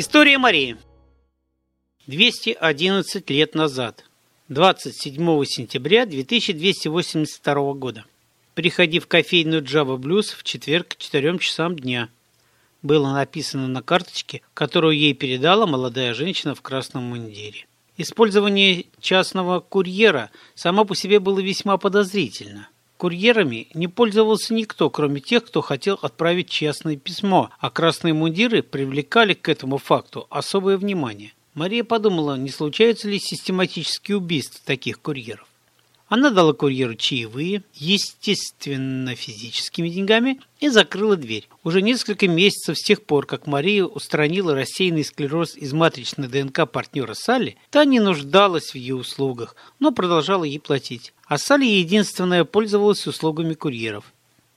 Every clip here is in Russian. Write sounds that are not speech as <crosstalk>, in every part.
История Марии. 211 лет назад, 27 сентября 2282 года. Приходи в кофейную Java Blues в четверг к 4 часам дня. Было написано на карточке, которую ей передала молодая женщина в красном мундире. Использование частного курьера само по себе было весьма подозрительно – Курьерами не пользовался никто, кроме тех, кто хотел отправить честное письмо, а красные мундиры привлекали к этому факту особое внимание. Мария подумала, не случаются ли систематические убийства таких курьеров. Она дала курьеру чаевые, естественно, физическими деньгами, и закрыла дверь. Уже несколько месяцев с тех пор, как Мария устранила рассеянный склероз из матричной ДНК партнера Салли, та не нуждалась в ее услугах, но продолжала ей платить. А Салли единственная пользовалась услугами курьеров.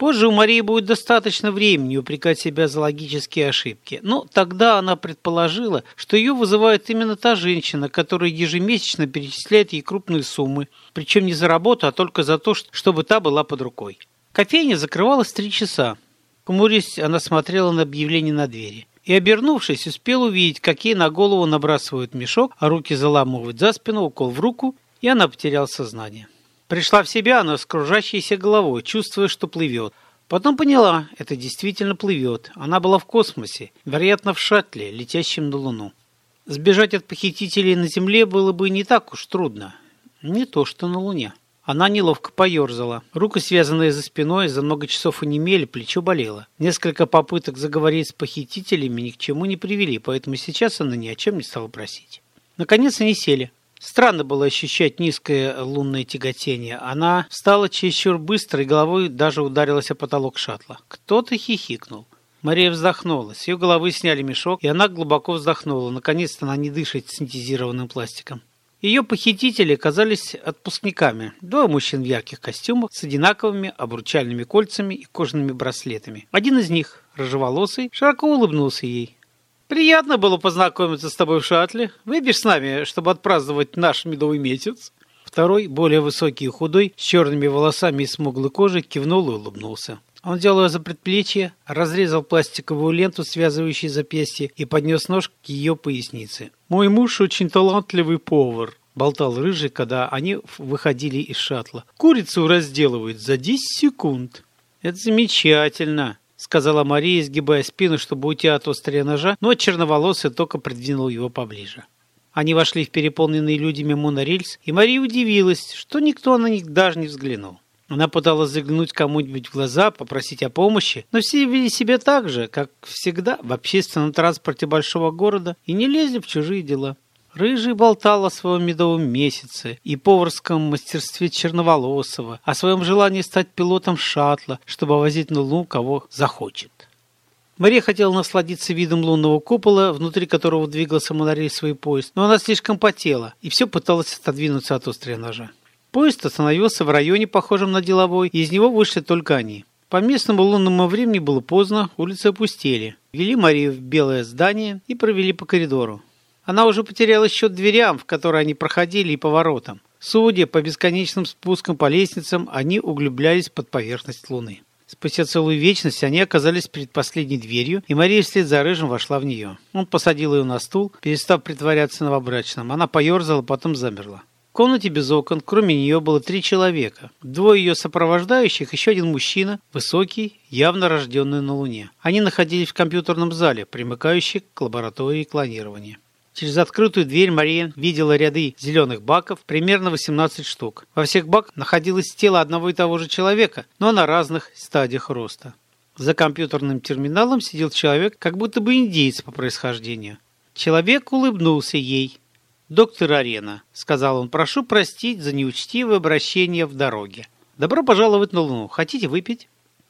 Позже у Марии будет достаточно времени упрекать себя за логические ошибки, но тогда она предположила, что ее вызывает именно та женщина, которая ежемесячно перечисляет ей крупные суммы, причем не за работу, а только за то, чтобы та была под рукой. Кофейня закрывалась три часа. Хмурясь, она смотрела на объявление на двери. И, обернувшись, успел увидеть, какие на голову набрасывают мешок, а руки заламывают за спину, укол в руку, и она потеряла сознание. Пришла в себя она с кружащейся головой, чувствуя, что плывет. Потом поняла, это действительно плывет. Она была в космосе, вероятно, в шаттле, летящем на Луну. Сбежать от похитителей на Земле было бы не так уж трудно. Не то, что на Луне. Она неловко поерзала. Руки, связанные за спиной, за много часов онемели, плечо болело. Несколько попыток заговорить с похитителями ни к чему не привели, поэтому сейчас она ни о чем не стала просить. Наконец они сели. Странно было ощущать низкое лунное тяготение. Она встала чересчур быстро и головой даже ударилась о потолок шаттла. Кто-то хихикнул. Мария вздохнула. С ее головы сняли мешок, и она глубоко вздохнула. Наконец-то она не дышит синтезированным пластиком. Ее похитители оказались отпускниками. Двое мужчин в ярких костюмах с одинаковыми обручальными кольцами и кожаными браслетами. Один из них, рыжеволосый, широко улыбнулся ей. Приятно было познакомиться с тобой в шаттле. Выйдешь с нами, чтобы отпраздновать наш медовый месяц?» Второй, более высокий и худой, с черными волосами и смуглой кожей, кивнул и улыбнулся. Он взял ее за предплечье, разрезал пластиковую ленту, связывающую запястье, и поднес нож к ее пояснице. «Мой муж очень талантливый повар», — болтал Рыжий, когда они выходили из шаттла. «Курицу разделывают за 10 секунд». «Это замечательно», сказала Мария, изгибая спину, чтобы уйти от острия ножа, но черноволосый только придвинул его поближе. Они вошли в переполненный людьми монорельс, и Мария удивилась, что никто на них даже не взглянул. Она пыталась заглянуть кому-нибудь в глаза, попросить о помощи, но все вели себя так же, как всегда в общественном транспорте большого города и не лезли в чужие дела. Рыжий болтал о своем медовом месяце и поварском мастерстве Черноволосова, о своем желании стать пилотом шаттла, чтобы возить на Луну кого захочет. Мария хотела насладиться видом лунного купола, внутри которого двигался монорельсовый поезд, но она слишком потела и все пыталась отодвинуться от острия ножа. Поезд остановился в районе, похожем на деловой, и из него вышли только они. По местному лунному времени было поздно, улицы опустели. Вели Марию в белое здание и провели по коридору. Она уже потеряла счет дверям, в которые они проходили, и поворотам. Судя по бесконечным спускам по лестницам, они углублялись под поверхность Луны. Спустя целую вечность они оказались перед последней дверью, и Мария вслед за Рыжим вошла в нее. Он посадил ее на стул, перестав притворяться новобрачным. Она поерзала, потом замерла. В комнате без окон, кроме нее, было три человека. Двое ее сопровождающих, еще один мужчина, высокий, явно рожденный на Луне. Они находились в компьютерном зале, примыкающей к лаборатории клонирования. Через открытую дверь Мария видела ряды зеленых баков, примерно 18 штук. Во всех баках находилось тело одного и того же человека, но на разных стадиях роста. За компьютерным терминалом сидел человек, как будто бы индейец по происхождению. Человек улыбнулся ей. «Доктор Арена», — сказал он, — «прошу простить за неучтивое обращение в дороге. Добро пожаловать на Луну. Хотите выпить?»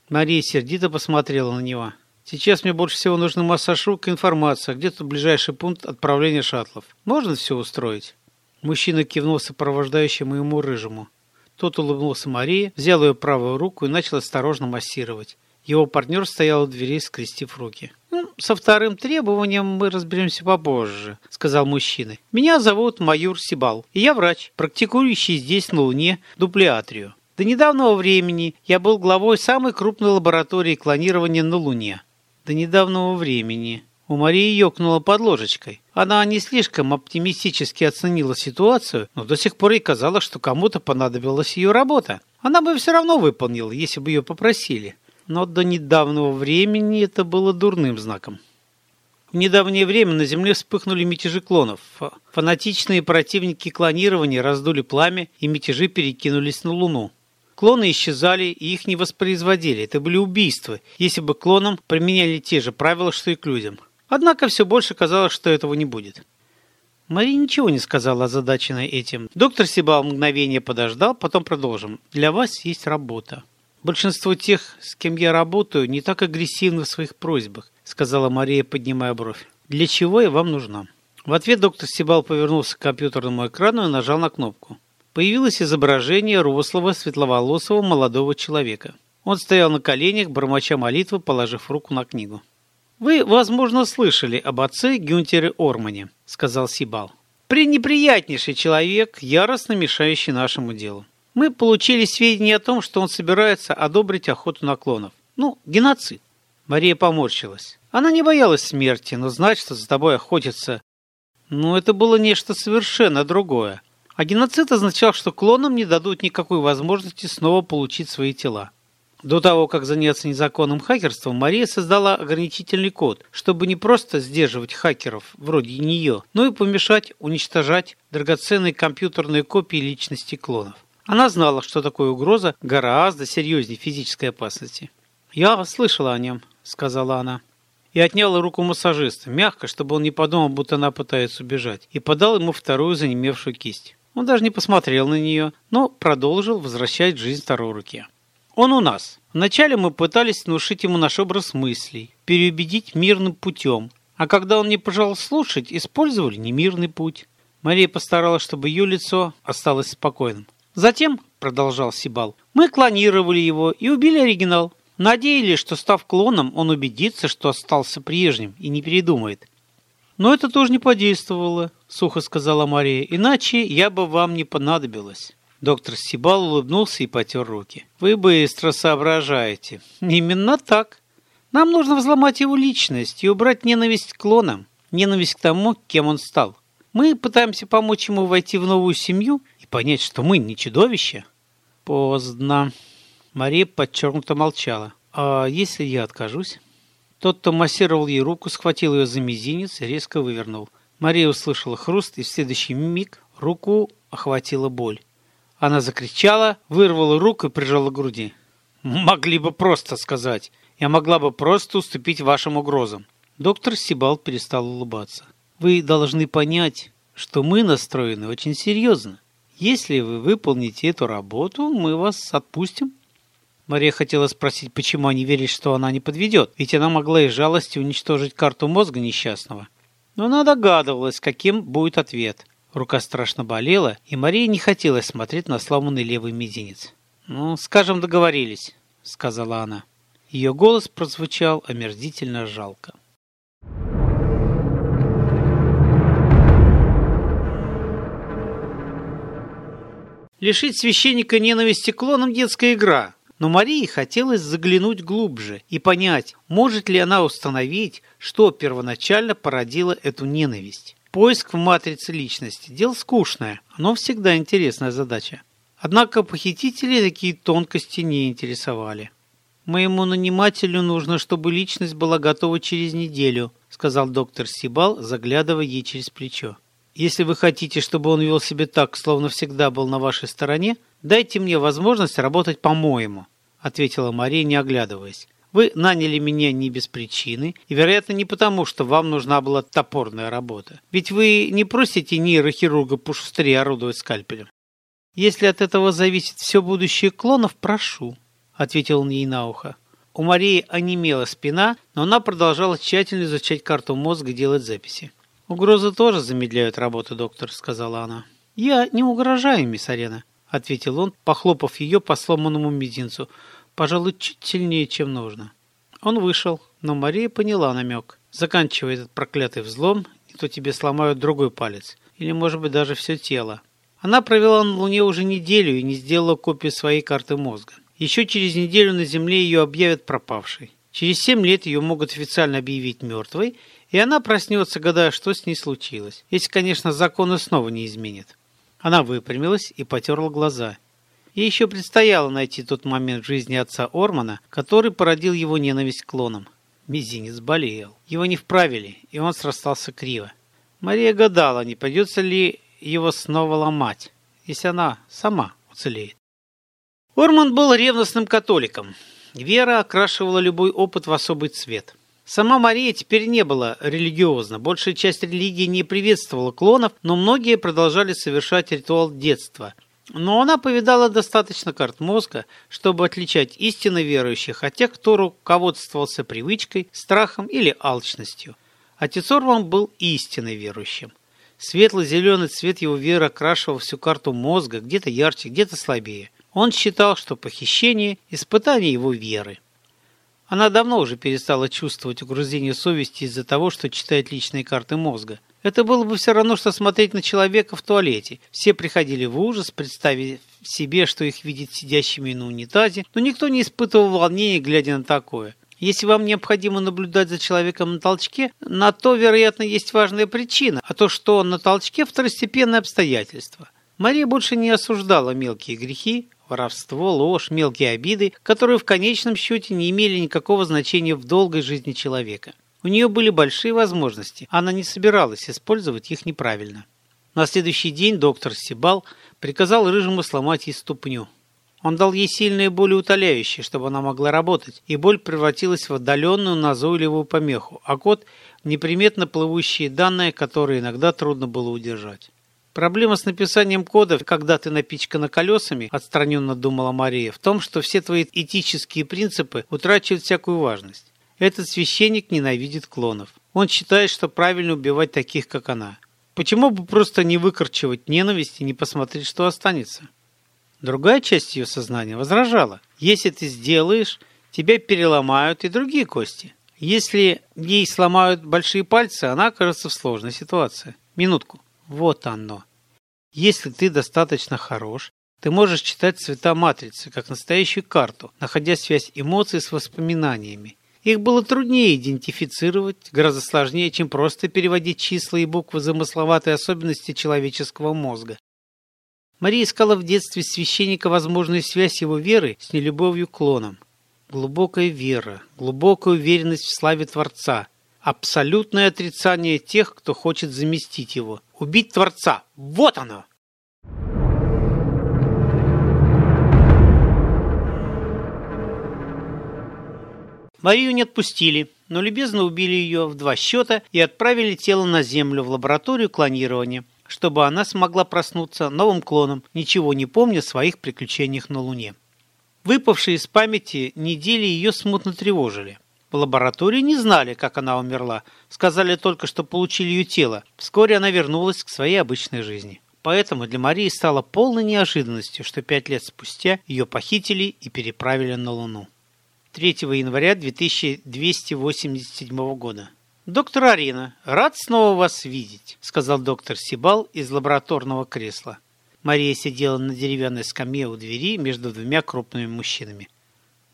Мария сердито посмотрела на него. Сейчас мне больше всего нужен массаж рук и информация, где тут ближайший пункт отправления шаттлов. Можно все устроить?» Мужчина кивнул сопровождающему ему рыжему. Тот улыбнулся Марии, взял ее правую руку и начал осторожно массировать. Его партнер стоял у двери, скрестив руки. «Ну, «Со вторым требованием мы разберемся попозже», — сказал мужчина. «Меня зовут майор Сибал, и я врач, практикующий здесь на Луне дуплеатрию. До недавнего времени я был главой самой крупной лаборатории клонирования на Луне. До недавнего времени. У Марии ёкнула под ложечкой. Она не слишком оптимистически оценила ситуацию, но до сих пор ей казалось, что кому-то понадобилась ее работа. Она бы все равно выполнила, если бы ее попросили. Но до недавнего времени это было дурным знаком. В недавнее время на Земле вспыхнули мятежи клонов. Фанатичные противники клонирования раздули пламя, и мятежи перекинулись на Луну. Клоны исчезали, и их не воспроизводили. Это были убийства, если бы клонам применяли те же правила, что и к людям. Однако все больше казалось, что этого не будет. Мария ничего не сказала озадаченной этим. Доктор Сибал мгновение подождал, потом продолжим. «Для вас есть работа. Большинство тех, с кем я работаю, не так агрессивны в своих просьбах», сказала Мария, поднимая бровь. «Для чего я вам нужна?» В ответ доктор Сибал повернулся к компьютерному экрану и нажал на кнопку. Появилось изображение рослого, светловолосого молодого человека. Он стоял на коленях, бормоча молитвы, положив руку на книгу. «Вы, возможно, слышали об отце Гюнтере Ормане», — сказал Сибал. «Пренеприятнейший человек, яростно мешающий нашему делу. Мы получили сведения о том, что он собирается одобрить охоту на клонов. Ну, геноцид». Мария поморщилась. Она не боялась смерти, но знать, что за тобой охотятся... Ну, это было нечто совершенно другое. А геноцид означал, что клонам не дадут никакой возможности снова получить свои тела. До того, как заняться незаконным хакерством, Мария создала ограничительный код, чтобы не просто сдерживать хакеров вроде нее, но и помешать уничтожать драгоценные компьютерные копии личности клонов. Она знала, что такое угроза гораздо серьезнее физической опасности. «Я слышала о нем», — сказала она. И отняла руку массажиста, мягко, чтобы он не подумал, будто она пытается убежать, и подал ему вторую занемевшую кисть. Он даже не посмотрел на нее, но продолжил возвращать жизнь второй руке. Он у нас. Вначале мы пытались внушить ему наш образ мыслей, переубедить мирным путем. А когда он не пожелал слушать, использовали немирный путь. Мария постаралась, чтобы ее лицо осталось спокойным. Затем, продолжал Сибал, мы клонировали его и убили оригинал. Надеялись, что став клоном, он убедится, что остался прежним и не передумает. Но это тоже не подействовало, сухо сказала Мария, иначе я бы вам не понадобилась. Доктор Сибал улыбнулся и потер руки. «Вы быстро соображаете. Именно так. Нам нужно взломать его личность и убрать ненависть к клонам, ненависть к тому, кем он стал. Мы пытаемся помочь ему войти в новую семью и понять, что мы не чудовище». «Поздно». Мария подчеркнуто молчала. «А если я откажусь?» Тот, кто массировал ей руку, схватил ее за мизинец и резко вывернул. Мария услышала хруст, и в следующий миг руку охватила боль. Она закричала, вырвала руку и прижала к груди. «Могли бы просто сказать. Я могла бы просто уступить вашим угрозам». Доктор Сибал перестал улыбаться. «Вы должны понять, что мы настроены очень серьезно. Если вы выполните эту работу, мы вас отпустим». Мария хотела спросить, почему они верили, что она не подведет, ведь она могла из жалости уничтожить карту мозга несчастного. Но она догадывалась, каким будет ответ. Рука страшно болела, и Марии не хотелось смотреть на сломанный левый мизинец. «Ну, скажем, договорились», — сказала она. Ее голос прозвучал омерзительно жалко. Лишить священника ненависти клоном детская игра, но Марии хотелось заглянуть глубже и понять, может ли она установить, что первоначально породило эту ненависть. Поиск в матрице личности – дело скучное, но всегда интересная задача. Однако похитители такие тонкости не интересовали. «Моему нанимателю нужно, чтобы личность была готова через неделю», сказал доктор Сибал, заглядывая ей через плечо. «Если вы хотите, чтобы он вел себя так, словно всегда был на вашей стороне, дайте мне возможность работать по-моему», ответила Мария, не оглядываясь. Вы наняли меня не без причины, и, вероятно, не потому, что вам нужна была топорная работа. Ведь вы не просите нейрохирурга пошустрее орудовать скальпелем. Если от этого зависит все будущее клонов, прошу, — ответил он ей на ухо. У Марии онемела спина, но она продолжала тщательно изучать карту мозга и делать записи. «Угрозы тоже замедляют работу, доктор», — сказала она. «Я не угрожаю, мисс Арена», — ответил он, похлопав ее по сломанному мизинцу пожалуй, чуть сильнее, чем нужно. Он вышел, но Мария поняла намек. Заканчивай этот проклятый взлом, не то тебе сломают другой палец. Или, может быть, даже все тело. Она провела на Луне уже неделю и не сделала копию своей карты мозга. Еще через неделю на Земле ее объявят пропавшей. Через семь лет ее могут официально объявить мертвой, и она проснется, гадая, что с ней случилось. Если, конечно, законы снова не изменят. Она выпрямилась и потерла глаза. Ей еще предстояло найти тот момент в жизни отца Ормана, который породил его ненависть к клонам. Мизинец болел. Его не вправили, и он срастался криво. Мария гадала, не придется ли его снова ломать, если она сама уцелеет. Орман был ревностным католиком. Вера окрашивала любой опыт в особый цвет. Сама Мария теперь не была религиозна. Большая часть религии не приветствовала клонов, но многие продолжали совершать ритуал детства. Но она повидала достаточно карт мозга, чтобы отличать истинно верующих от тех, кто руководствовался привычкой, страхом или алчностью. Отец Орван был истинно верующим. Светло-зеленый цвет его веры окрашивал всю карту мозга, где-то ярче, где-то слабее. Он считал, что похищение – испытание его веры. Она давно уже перестала чувствовать угрызение совести из-за того, что читает личные карты мозга. Это было бы все равно, что смотреть на человека в туалете. Все приходили в ужас, представив себе, что их видят сидящими на унитазе, но никто не испытывал волнения, глядя на такое. Если вам необходимо наблюдать за человеком на толчке, на то, вероятно, есть важная причина, а то, что он на толчке – второстепенное обстоятельство. Мария больше не осуждала мелкие грехи, воровство, ложь, мелкие обиды, которые в конечном счете не имели никакого значения в долгой жизни человека. У нее были большие возможности, она не собиралась использовать их неправильно. На следующий день доктор Сибал приказал Рыжему сломать ей ступню. Он дал ей сильные боли утоляющие, чтобы она могла работать, и боль превратилась в отдаленную назойливую помеху, а кот – неприметно плывущие данные, которые иногда трудно было удержать. Проблема с написанием кода, когда ты напичкана колесами, отстраненно думала Мария, в том, что все твои этические принципы утрачивают всякую важность. Этот священник ненавидит клонов. Он считает, что правильно убивать таких, как она. Почему бы просто не выкорчевать ненависть и не посмотреть, что останется? Другая часть ее сознания возражала. Если ты сделаешь, тебя переломают и другие кости. Если ей сломают большие пальцы, она окажется в сложной ситуации. Минутку. Вот оно. Если ты достаточно хорош, ты можешь читать цвета матрицы, как настоящую карту, находя связь эмоций с воспоминаниями. Их было труднее идентифицировать, гораздо сложнее, чем просто переводить числа и буквы замысловатые особенности человеческого мозга. Мария искала в детстве священника возможную связь его веры с нелюбовью к клонам. Глубокая вера, глубокая уверенность в славе Творца, абсолютное отрицание тех, кто хочет заместить его – Убить Творца. Вот оно! Марию не отпустили, но любезно убили ее в два счета и отправили тело на Землю в лабораторию клонирования, чтобы она смогла проснуться новым клоном, ничего не помня о своих приключениях на Луне. Выпавшие из памяти недели ее смутно тревожили. В лаборатории не знали, как она умерла. Сказали только, что получили ее тело. Вскоре она вернулась к своей обычной жизни. Поэтому для Марии стало полной неожиданностью, что пять лет спустя ее похитили и переправили на Луну. 3 января 2287 года. «Доктор Арина, рад снова вас видеть», — сказал доктор Сибал из лабораторного кресла. Мария сидела на деревянной скамье у двери между двумя крупными мужчинами.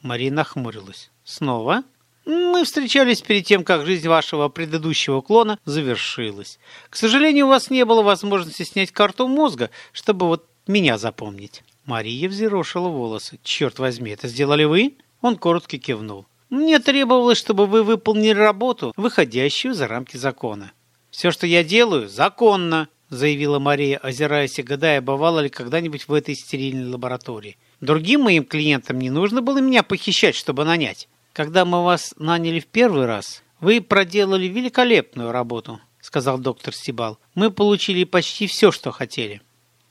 Мария нахмурилась. «Снова?» Мы встречались перед тем, как жизнь вашего предыдущего клона завершилась. К сожалению, у вас не было возможности снять карту мозга, чтобы вот меня запомнить. Мария взъерошила волосы. Черт возьми, это сделали вы? Он коротко кивнул. Мне требовалось, чтобы вы выполнили работу, выходящую за рамки закона. Все, что я делаю, законно, заявила Мария, озираясь и гадая, бывало ли когда-нибудь в этой стерильной лаборатории. Другим моим клиентам не нужно было меня похищать, чтобы нанять. Когда мы вас наняли в первый раз, вы проделали великолепную работу, сказал доктор Стибал. Мы получили почти все, что хотели.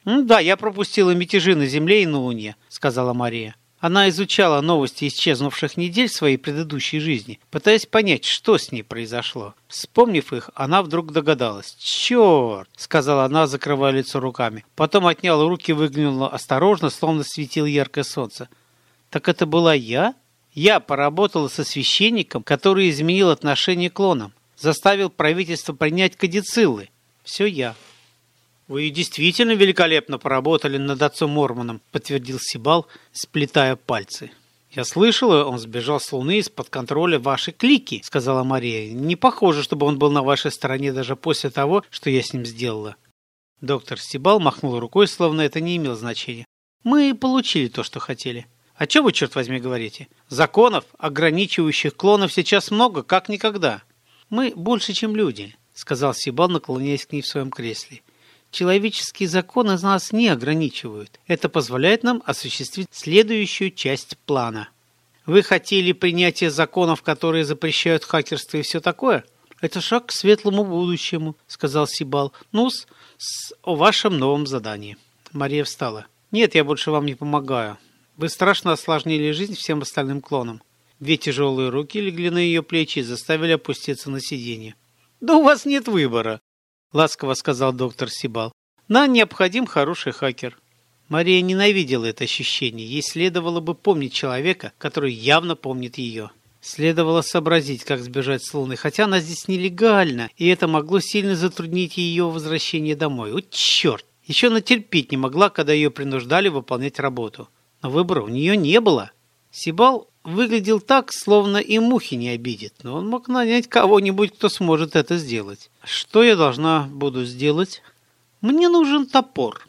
Ну да, я пропустила мятежи на Земле и на Луне, сказала Мария. Она изучала новости исчезнувших недель своей предыдущей жизни, пытаясь понять, что с ней произошло. Вспомнив их, она вдруг догадалась. «Черт!» — сказала она, закрывая лицо руками. Потом отняла руки и выглянула осторожно, словно светило яркое солнце. «Так это была я?» Я поработала со священником, который изменил отношение к клонам, заставил правительство принять кадициллы. Все я. Вы действительно великолепно поработали над отцом Мормоном, подтвердил Сибал, сплетая пальцы. «Я слышала, он сбежал с Луны из-под контроля вашей клики», — сказала Мария. «Не похоже, чтобы он был на вашей стороне даже после того, что я с ним сделала». Доктор Стебал махнул рукой, словно это не имело значения. «Мы получили то, что хотели». «О чем вы, черт возьми, говорите? Законов, ограничивающих клонов, сейчас много, как никогда». «Мы больше, чем люди», — сказал Сибал, наклоняясь к ней в своем кресле. Человеческие законы нас не ограничивают. Это позволяет нам осуществить следующую часть плана. Вы хотели принятия законов, которые запрещают хакерство и все такое? Это шаг к светлому будущему, сказал Сибал. ну с, с о вашем новом задании. Мария встала. Нет, я больше вам не помогаю. Вы страшно осложнили жизнь всем остальным клонам. Две тяжелые руки легли на ее плечи и заставили опуститься на сиденье. «Да у вас нет выбора ласково сказал доктор Сибал. Нам необходим хороший хакер. Мария ненавидела это ощущение. Ей следовало бы помнить человека, который явно помнит ее. Следовало сообразить, как сбежать с Луны, хотя она здесь нелегально, и это могло сильно затруднить ее возвращение домой. О, черт! Еще она терпеть не могла, когда ее принуждали выполнять работу. Выбора у нее не было. Сибал выглядел так, словно и мухи не обидит, но он мог нанять кого-нибудь, кто сможет это сделать. Что я должна буду сделать? Мне нужен топор.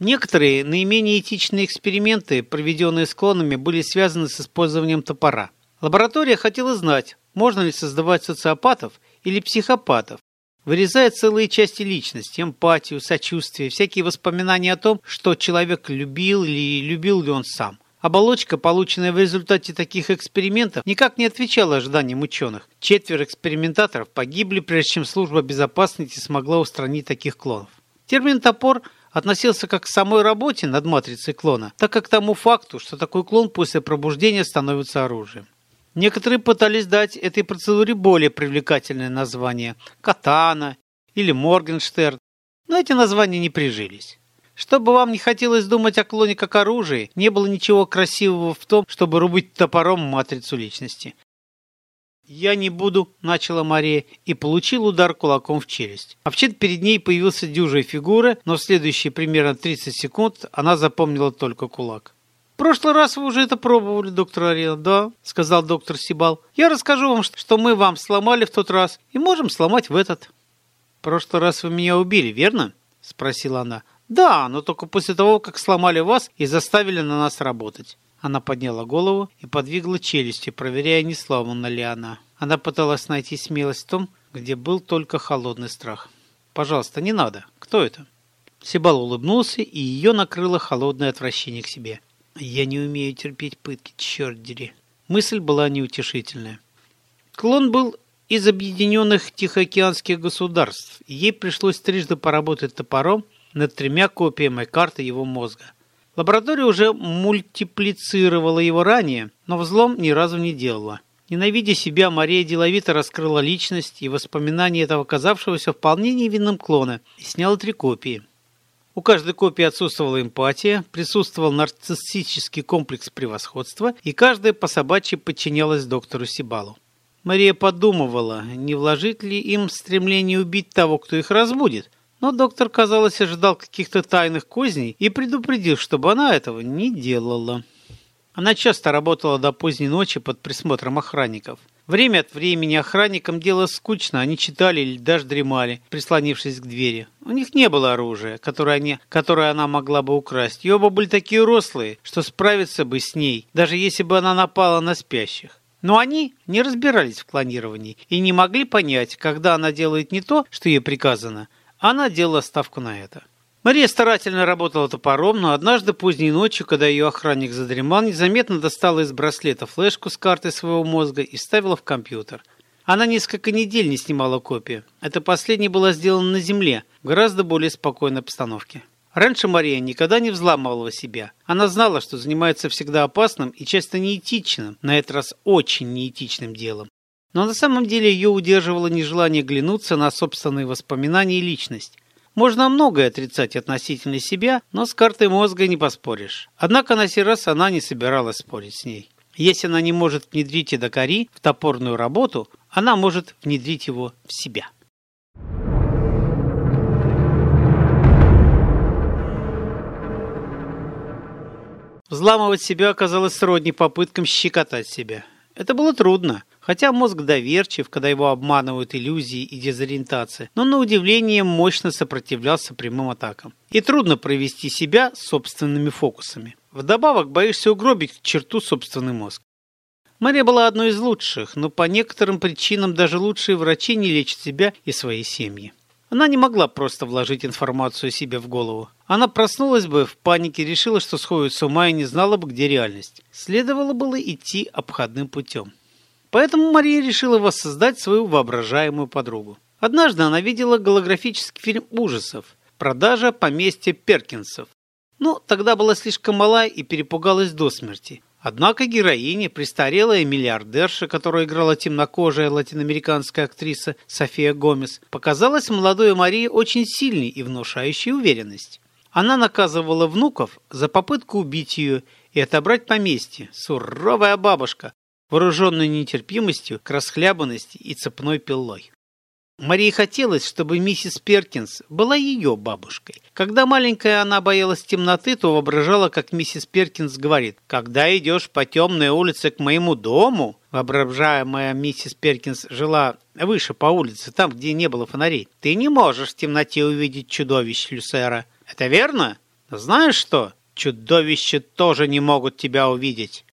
Некоторые наименее этичные эксперименты, проведенные с клонами, были связаны с использованием топора. Лаборатория хотела знать, можно ли создавать социопатов или психопатов, вырезая целые части личности, эмпатию, сочувствие, всякие воспоминания о том, что человек любил или любил ли он сам. Оболочка, полученная в результате таких экспериментов, никак не отвечала ожиданиям ученых. Четверо экспериментаторов погибли, прежде чем служба безопасности смогла устранить таких клонов. Термин «топор» относился как к самой работе над матрицей клона, так как к тому факту, что такой клон после пробуждения становится оружием. Некоторые пытались дать этой процедуре более привлекательное название – «Катана» или «Моргенштерн», но эти названия не прижились. Чтобы вам не хотелось думать о клоне как оружии, не было ничего красивого в том, чтобы рубить топором матрицу личности. «Я не буду», – начала Мария, и получил удар кулаком в челюсть. Вообще-то перед ней появился дюжая фигура, но в следующие примерно 30 секунд она запомнила только кулак прошлый раз вы уже это пробовали, доктор Арена. Да, сказал доктор Сибал. Я расскажу вам, что мы вам сломали в тот раз и можем сломать в этот. Прошлый раз вы меня убили, верно? Спросила она. Да, но только после того, как сломали вас и заставили на нас работать. Она подняла голову и подвигла челюстью, проверяя, не сломана ли она. Она пыталась найти смелость в том, где был только холодный страх. «Пожалуйста, не надо. Кто это?» Сибал улыбнулся, и ее накрыло холодное отвращение к себе. Я не умею терпеть пытки, черт дери. Мысль была неутешительная. Клон был из объединенных Тихоокеанских государств, ей пришлось трижды поработать топором над тремя копиями карты его мозга. Лаборатория уже мультиплицировала его ранее, но взлом ни разу не делала. Ненавидя себя, Мария деловито раскрыла личность и воспоминания этого казавшегося вполне невинным клона и сняла три копии – у каждой копии отсутствовала эмпатия, присутствовал нарциссический комплекс превосходства, и каждая по собачьи подчинялась доктору Сибалу. Мария подумывала, не вложить ли им стремление убить того, кто их разбудит, но доктор, казалось, ожидал каких-то тайных козней и предупредил, чтобы она этого не делала. Она часто работала до поздней ночи под присмотром охранников. Время от времени охранникам дело скучно, они читали или даже дремали, прислонившись к двери. У них не было оружия, которое, они, которое она могла бы украсть, и оба были такие рослые, что справиться бы с ней, даже если бы она напала на спящих. Но они не разбирались в клонировании и не могли понять, когда она делает не то, что ей приказано, а она делала ставку на это. Мария старательно работала топором, но однажды поздней ночью, когда ее охранник задремал, незаметно достала из браслета флешку с картой своего мозга и вставила в компьютер. Она несколько недель не снимала копию. Это последнее было сделано на Земле, в гораздо более спокойной обстановке. Раньше Мария никогда не взламывала себя. Она знала, что занимается всегда опасным и часто неэтичным, на этот раз очень неэтичным делом. Но на самом деле ее удерживало нежелание глянуться на собственные воспоминания и личность. Можно многое отрицать относительно себя, но с картой мозга не поспоришь. Однако на сей раз она не собиралась спорить с ней. Если она не может внедрить Эдакари в топорную работу, она может внедрить его в себя. Взламывать себя оказалось сродни попыткам щекотать себя. Это было трудно хотя мозг доверчив, когда его обманывают иллюзии и дезориентация, но на удивление мощно сопротивлялся прямым атакам. И трудно провести себя собственными фокусами. Вдобавок боишься угробить черту собственный мозг. Мария была одной из лучших, но по некоторым причинам даже лучшие врачи не лечат себя и своей семьи. Она не могла просто вложить информацию себе в голову. Она проснулась бы в панике, решила, что сходит с ума и не знала бы, где реальность. Следовало было идти обходным путем. Поэтому Мария решила воссоздать свою воображаемую подругу. Однажды она видела голографический фильм ужасов «Продажа поместья Перкинсов». Но тогда была слишком мала и перепугалась до смерти. Однако героиня, престарелая миллиардерша, которую играла темнокожая латиноамериканская актриса София Гомес, показалась молодой Марии очень сильной и внушающей уверенность. Она наказывала внуков за попытку убить ее и отобрать поместье. Суровая бабушка, вооруженная нетерпимостью к расхлябанности и цепной пилой. Марии хотелось, чтобы миссис Перкинс была ее бабушкой. Когда маленькая она боялась темноты, то воображала, как миссис Перкинс говорит, «Когда идешь по темной улице к моему дому...» Воображаемая миссис Перкинс жила выше по улице, там, где не было фонарей. «Ты не можешь в темноте увидеть чудовищ Люсера. Это верно? Знаешь что? Чудовища тоже не могут тебя увидеть.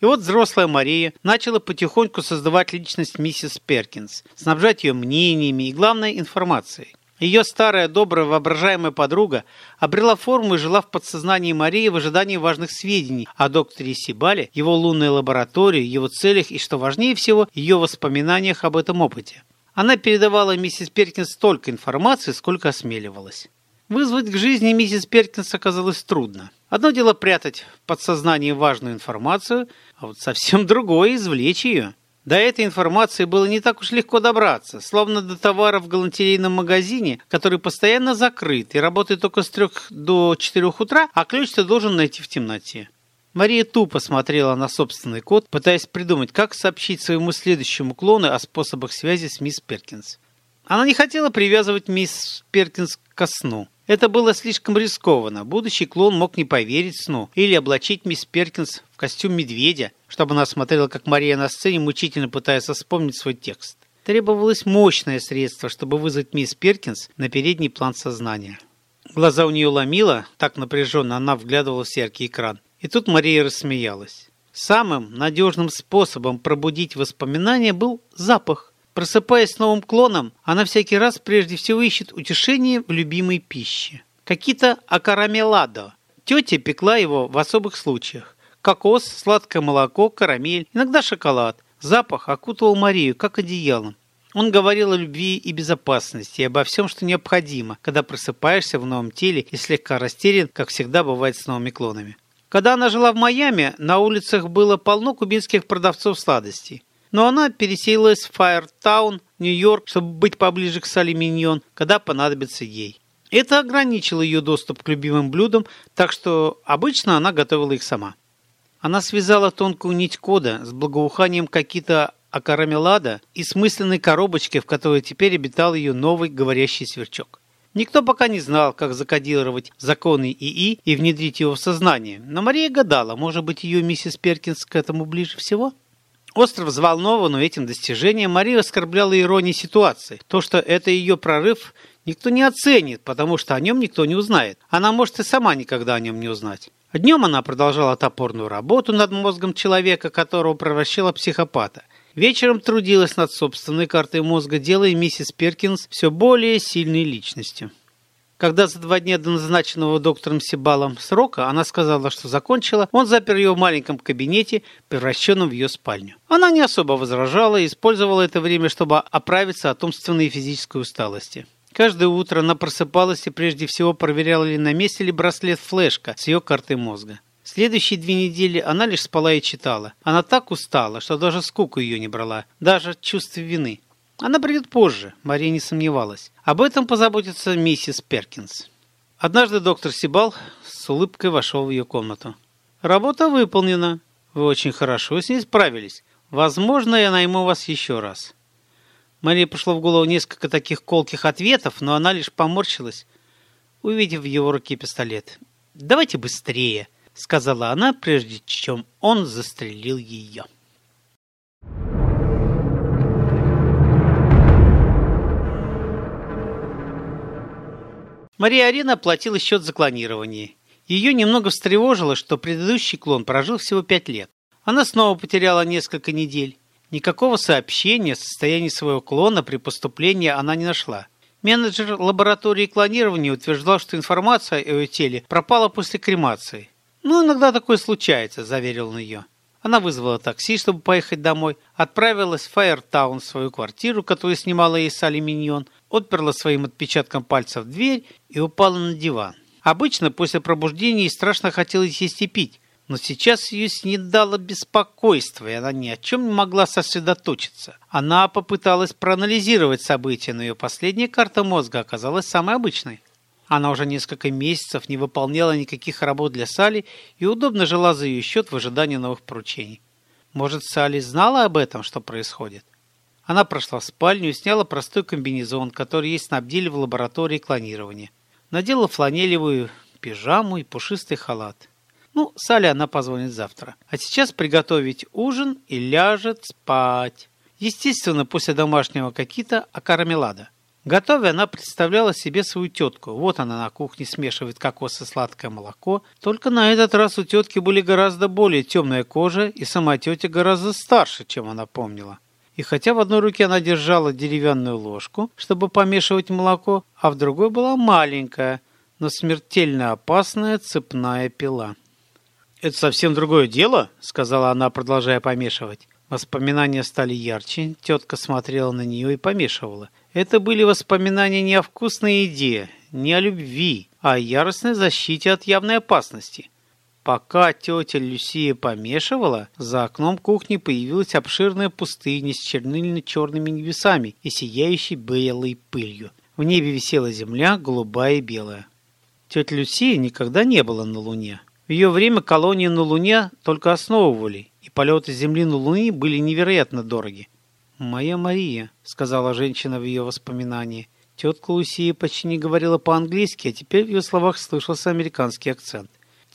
И вот взрослая Мария начала потихоньку создавать личность миссис Перкинс, снабжать ее мнениями и, главное, информацией. Ее старая, добрая, воображаемая подруга обрела форму и жила в подсознании Марии в ожидании важных сведений о докторе Сибале, его лунной лаборатории, его целях и, что важнее всего, ее воспоминаниях об этом опыте. Она передавала миссис Перкинс столько информации, сколько осмеливалась. Вызвать к жизни миссис Перкинс оказалось трудно. Одно дело прятать в подсознании важную информацию, а вот совсем <laughs> другое – извлечь ее. До этой информации было не так уж легко добраться, словно до товара в галантерейном магазине, который постоянно закрыт и работает только с трех до четырех утра, а ключ ты должен найти в темноте. Мария тупо смотрела на собственный код, пытаясь придумать, как сообщить своему следующему клону о способах связи с мисс Перкинс. Она не хотела привязывать мисс Перкинс ко сну. Это было слишком рискованно. Будущий клон мог не поверить сну или облачить мисс Перкинс в костюм медведя, чтобы она смотрела, как Мария на сцене мучительно пытается вспомнить свой текст. Требовалось мощное средство, чтобы вызвать мисс Перкинс на передний план сознания. Глаза у нее ломило, так напряженно она вглядывалась в яркий экран. И тут Мария рассмеялась. Самым надежным способом пробудить воспоминания был запах. Просыпаясь с новым клоном, она всякий раз прежде всего ищет утешение в любимой пище. Какие-то акарамеладо. Тетя пекла его в особых случаях. Кокос, сладкое молоко, карамель, иногда шоколад. Запах окутывал Марию, как одеялом. Он говорил о любви и безопасности, и обо всем, что необходимо, когда просыпаешься в новом теле и слегка растерян, как всегда бывает с новыми клонами. Когда она жила в Майами, на улицах было полно кубинских продавцов сладостей. Но она переселилась в Файртаун, Нью-Йорк, чтобы быть поближе к Салли Миньон, когда понадобится ей. Это ограничило ее доступ к любимым блюдам, так что обычно она готовила их сама. Она связала тонкую нить кода с благоуханием какие-то акарамелада и смысленной коробочкой, в которой теперь обитал ее новый говорящий сверчок. Никто пока не знал, как закодировать законы ИИ и внедрить его в сознание, но Мария гадала, может быть, ее миссис Перкинс к этому ближе всего? Остро взволнованную этим достижением, Мария оскорбляла иронией ситуации. То, что это ее прорыв, никто не оценит, потому что о нем никто не узнает. Она может и сама никогда о нем не узнать. Днем она продолжала топорную работу над мозгом человека, которого превращала психопата. Вечером трудилась над собственной картой мозга, делая миссис Перкинс все более сильной личностью. Когда за два дня до назначенного доктором Сибалом срока она сказала, что закончила, он запер ее в маленьком кабинете, превращенном в ее спальню. Она не особо возражала и использовала это время, чтобы оправиться от умственной и физической усталости. Каждое утро она просыпалась и прежде всего проверяла ли на месте ли браслет-флешка с ее картой мозга. Следующие две недели она лишь спала и читала. Она так устала, что даже скуку ее не брала, даже чувство вины. Она придет позже, Мария не сомневалась. Об этом позаботится миссис Перкинс. Однажды доктор Сибал с улыбкой вошел в ее комнату. «Работа выполнена. Вы очень хорошо с ней справились. Возможно, я найму вас еще раз». Марии пошло в голову несколько таких колких ответов, но она лишь поморщилась, увидев в его руке пистолет. «Давайте быстрее!» сказала она, прежде чем он застрелил ее. Мария Арена оплатила счет за клонирование. Ее немного встревожило, что предыдущий клон прожил всего пять лет. Она снова потеряла несколько недель. Никакого сообщения о состоянии своего клона при поступлении она не нашла. Менеджер лаборатории клонирования утверждал, что информация о ее теле пропала после кремации. «Ну, иногда такое случается», – заверил он ее. Она вызвала такси, чтобы поехать домой, отправилась в Фаертаун, свою квартиру, которую снимала ей Салли Миньон, отперла своим отпечатком пальцев дверь и упала на диван. Обычно после пробуждения ей страшно хотелось есть и пить, но сейчас ее снедало беспокойство, и она ни о чем не могла сосредоточиться. Она попыталась проанализировать события, но ее последняя карта мозга оказалась самой обычной. Она уже несколько месяцев не выполняла никаких работ для Сали и удобно жила за ее счет в ожидании новых поручений. Может, Сали знала об этом, что происходит? Она прошла в спальню и сняла простой комбинезон, который ей снабдили в лаборатории клонирования. Надела фланелевую пижаму и пушистый халат. Ну, Сале она позвонит завтра. А сейчас приготовить ужин и ляжет спать. Естественно, после домашнего какита акарамелада. Готовя, она представляла себе свою тетку. Вот она на кухне смешивает кокос и сладкое молоко. Только на этот раз у тетки были гораздо более темная кожа, и сама тетя гораздо старше, чем она помнила. И хотя в одной руке она держала деревянную ложку, чтобы помешивать молоко, а в другой была маленькая, но смертельно опасная цепная пила. «Это совсем другое дело», — сказала она, продолжая помешивать. Воспоминания стали ярче, тетка смотрела на нее и помешивала. Это были воспоминания не о вкусной еде, не о любви, а о яростной защите от явной опасности. Пока тетя Люсия помешивала, за окном кухни появилась обширная пустыня с чернильно-черными небесами и сияющей белой пылью. В небе висела земля, голубая и белая. Тетя Люсия никогда не была на Луне. В ее время колонии на Луне только основывали, и полеты Земли на Луне были невероятно дороги. «Моя Мария», — сказала женщина в ее воспоминании. Тетка Лусия почти не говорила по-английски, а теперь в ее словах слышался американский акцент.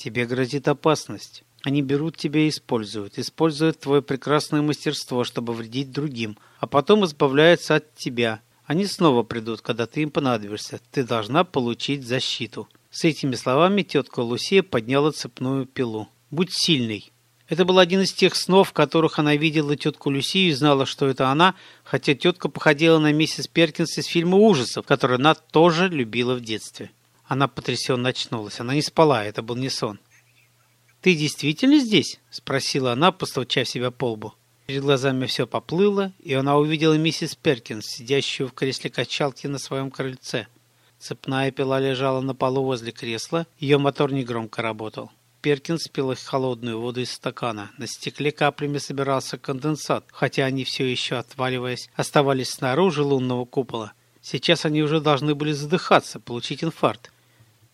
Тебе грозит опасность. Они берут тебя и используют. Используют твое прекрасное мастерство, чтобы вредить другим, а потом избавляются от тебя. Они снова придут, когда ты им понадобишься. Ты должна получить защиту. С этими словами тетка Лусия подняла цепную пилу. Будь сильной. Это был один из тех снов, в которых она видела тетку Люсию и знала, что это она, хотя тетка походила на миссис Перкинс из фильма ужасов, который она тоже любила в детстве. Она потрясенно очнулась. Она не спала, это был не сон. «Ты действительно здесь?» – спросила она, постучав себя по лбу. Перед глазами все поплыло, и она увидела миссис Перкинс, сидящую в кресле качалки на своем крыльце. Цепная пила лежала на полу возле кресла, ее мотор негромко работал. Перкинс пил холодную воду из стакана. На стекле каплями собирался конденсат, хотя они все еще, отваливаясь, оставались снаружи лунного купола. Сейчас они уже должны были задыхаться, получить инфаркт.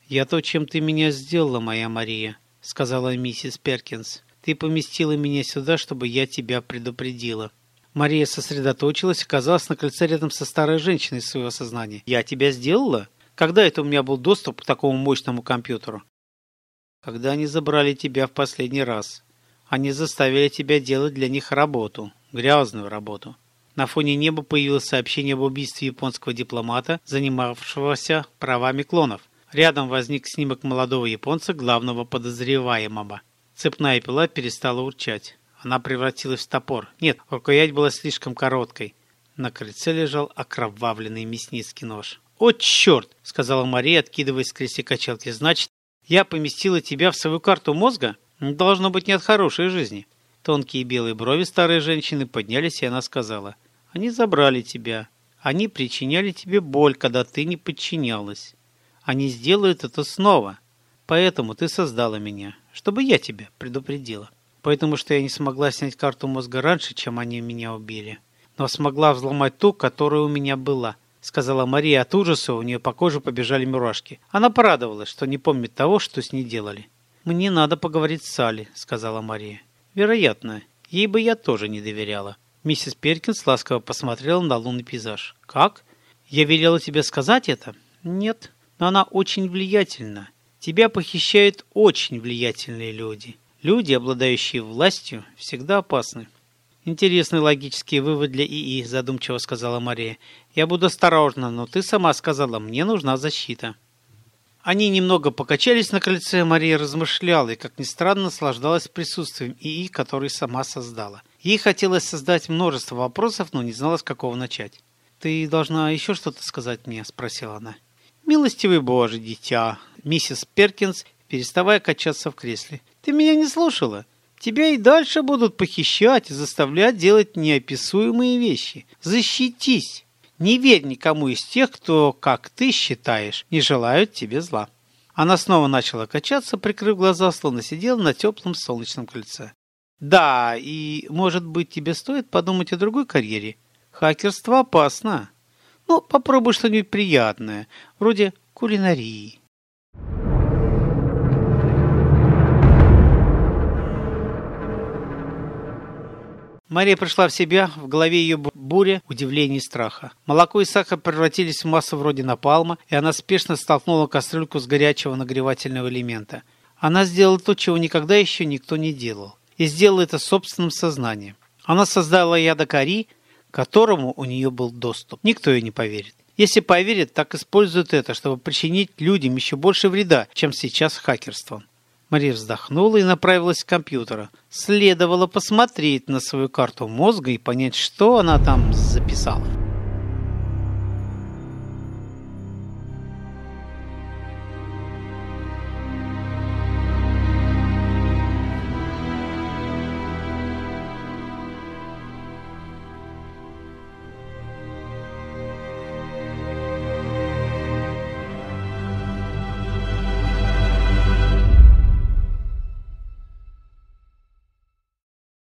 «Я то, чем ты меня сделала, моя Мария», — сказала миссис Перкинс. «Ты поместила меня сюда, чтобы я тебя предупредила». Мария сосредоточилась оказалась на кольце рядом со старой женщиной своего сознания. «Я тебя сделала? Когда это у меня был доступ к такому мощному компьютеру?» «Когда они забрали тебя в последний раз. Они заставили тебя делать для них работу, грязную работу». На фоне неба появилось сообщение об убийстве японского дипломата, занимавшегося правами клонов – Рядом возник снимок молодого японца, главного подозреваемого. Цепная пила перестала урчать. Она превратилась в топор. Нет, рукоять была слишком короткой. На крыльце лежал окровавленный мясницкий нож. «О, черт!» — сказала Мария, откидываясь с кресла качалки. «Значит, я поместила тебя в свою карту мозга? Должно быть не от хорошей жизни». Тонкие белые брови старой женщины поднялись, и она сказала. «Они забрали тебя. Они причиняли тебе боль, когда ты не подчинялась. Они сделают это снова. Поэтому ты создала меня, чтобы я тебя предупредила. Поэтому что я не смогла снять карту мозга раньше, чем они меня убили. Но смогла взломать ту, которая у меня была. Сказала Мария от ужаса, у нее по коже побежали мурашки. Она порадовалась, что не помнит того, что с ней делали. «Мне надо поговорить с Салли», — сказала Мария. «Вероятно, ей бы я тоже не доверяла». Миссис Перкинс ласково посмотрела на лунный пейзаж. «Как? Я велела тебе сказать это?» «Нет, но она очень влиятельна. Тебя похищают очень влиятельные люди. Люди, обладающие властью, всегда опасны. Интересный логический вывод для ИИ, задумчиво сказала Мария. Я буду осторожна, но ты сама сказала, мне нужна защита. Они немного покачались на крыльце, Мария размышляла и, как ни странно, наслаждалась присутствием ИИ, который сама создала. Ей хотелось создать множество вопросов, но не знала, с какого начать. «Ты должна еще что-то сказать мне?» – спросила она. «Милостивый Боже, дитя!» Миссис Перкинс, переставая качаться в кресле. «Ты меня не слушала? Тебя и дальше будут похищать и заставлять делать неописуемые вещи. Защитись! Не верь никому из тех, кто, как ты считаешь, не желают тебе зла». Она снова начала качаться, прикрыв глаза, словно сидела на теплом солнечном кольце. «Да, и, может быть, тебе стоит подумать о другой карьере?» Хакерство опасно. Ну, попробуй что-нибудь приятное, вроде кулинарии. Мария пришла в себя, в голове ее буря удивления и страха. Молоко и сахар превратились в массу вроде напалма, и она спешно столкнула кастрюльку с горячего нагревательного элемента. Она сделала то, чего никогда еще никто не делал, и сделала это собственным сознанием. Она создала ядокари, которому у нее был доступ. Никто ей не поверит. Если поверит, так используют это, чтобы причинить людям еще больше вреда, чем сейчас хакерством. Мария вздохнула и направилась к компьютеру. Следовало посмотреть на свою карту мозга и понять, что она там записала.